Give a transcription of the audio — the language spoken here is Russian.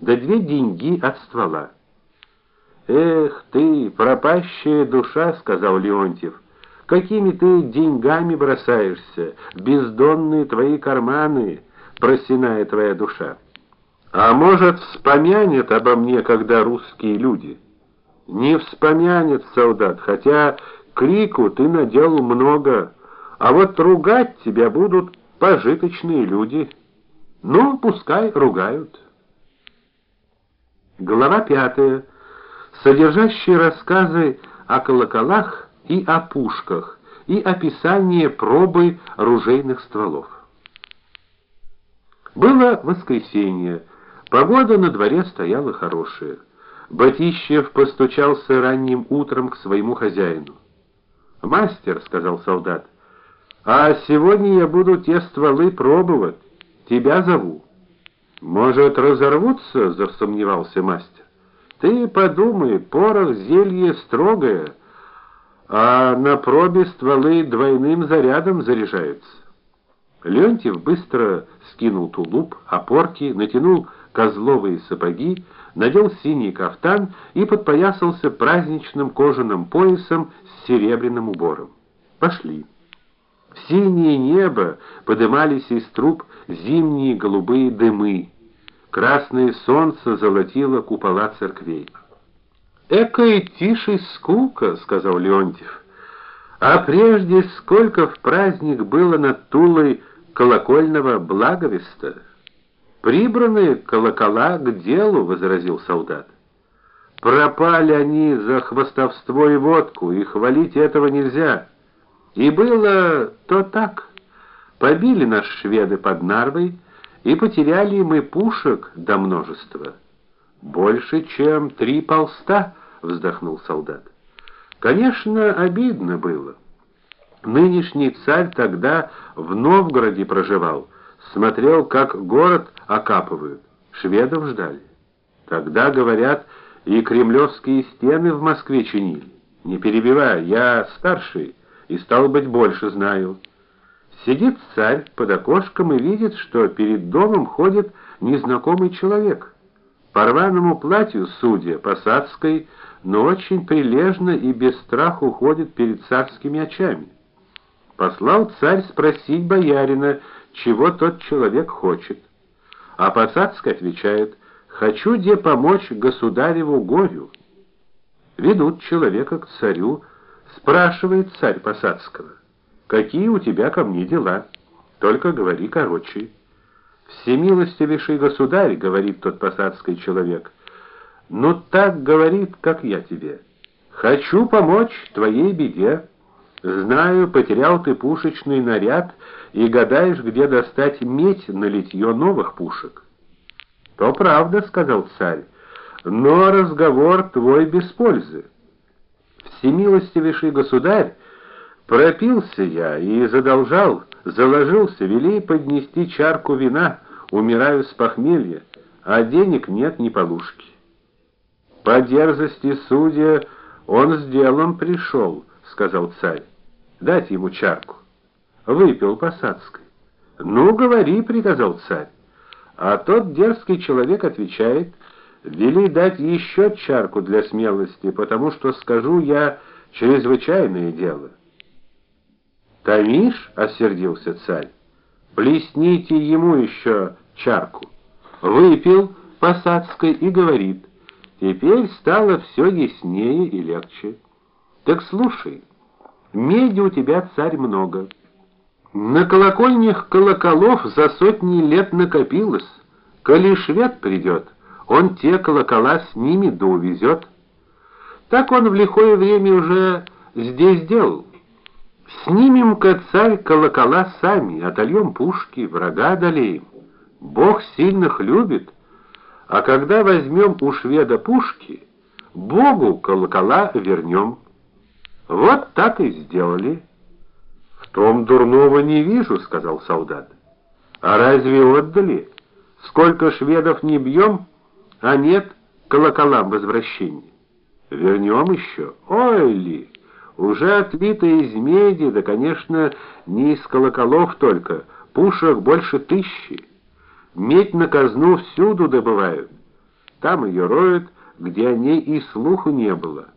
да две деньги от ствола. Эх ты, пропащая душа, сказал Леонтьев. Какими ты деньгами бросаешься, бездонные твои карманы, просиная твоя душа. А может, вспомянет обо мне, когда русские люди? Не вспомянет солдат, хотя крику ты надел много, а вот ругать тебя будут пожиточные люди. Ну, пускай ругают. Глава пятая, содержащая рассказы о колоколах и о пушках и описание пробы ружейных стволов. Было воскресенье. Погода на дворе стояла хорошая. Батищев постучался ранним утром к своему хозяину. "Мастер", сказал солдат. "А сегодня я буду те стволы пробовать. Тебя зову". "Может, разорвутся?" засомневался мастер. "Ты подумай, порох зелье строгое, а на пробе стволы двойным зарядом заряжаются". Леонтьев быстро скинул тулуп, опорки, натянул козловые сапоги, надел синий кафтан и подпоясался праздничным кожаным поясом с серебряным убором. Пошли. В синее небо подымались из труб зимние голубые дымы. Красное солнце золотило купола церквей. Экая тише скука, сказал Леонтьев. А прежде сколько в праздник было над Тулой колокольного благовеста. Прибранные колокола к делу, возразил солдат. Пропали они за хвастовство и водку, и хвалить этого нельзя. И было то так. Побили нас шведы под Нарвой, и потеряли мы пушек до множества. Больше, чем три полста, вздохнул солдат. Конечно, обидно было. Нынешний царь тогда в Новгороде проживал, смотрел, как город окапывают. Шведов ждали. Тогда, говорят, и кремлевские стены в Москве чинили. Не перебивай, я старший и стал быть больше знаю. Сидит царь под окошком и видит, что перед домом ходит незнакомый человек. По рваному платью судья посадской, но очень прилежно и без страха уходит перед царскими очами. Послал царь спросить боярина, чего тот человек хочет. А Посадский отвечает: "Хочу где помочь государеву горю". Ведут человека к царю, спрашивает царь Посадского: "Какие у тебя ко мне дела? Только говори короче". "Всемилостивейший государь", говорит тот посадский человек. "Ну так говорит, как я тебе. Хочу помочь твоей беде". Знаю, потерял ты пушечный наряд и гадаешь, где достать медь на литье новых пушек. То правда, сказал царь. Но разговор твой без пользы. Всемилостивейший государь, пропился я и задолжал, заложился, вели поднести чарку вина, умираю с похмелья, а денег нет ни полушки. По дерзости судья он с делом пришел, сказал царь. Дать ему чарку. Выпил Посадской. Ну, говори, приказал царь. А тот дерзкий человек отвечает: "Вели дать еще чарку для смелости, потому что скажу я чрезвычайное дело". "Томишь?" осердился царь. "Плесните ему еще чарку". Выпил Посадской и говорит: "Теперь стало все яснее и легче. Так слушай, Меди у тебя, царь, много. На колокольнях колоколов за сотни лет накопилось. Коли швед придет, он те колокола с ними да увезет. Так он в лихое время уже здесь делал. Снимем-ка, царь, колокола сами, отольем пушки, врага одолеем. Бог сильных любит, а когда возьмем у шведа пушки, Богу колокола вернем. Вот так и сделали. В том дурного не вижу, сказал солдат. А разве отдали? Сколько шведов не бьем, а нет колоколам возвращения. Вернем еще. Ой ли, уже отлито из меди, да, конечно, не из колоколов только, пушек больше тысячи. Медь на казну всюду добывают. Там ее роют, где о ней и слуху не было.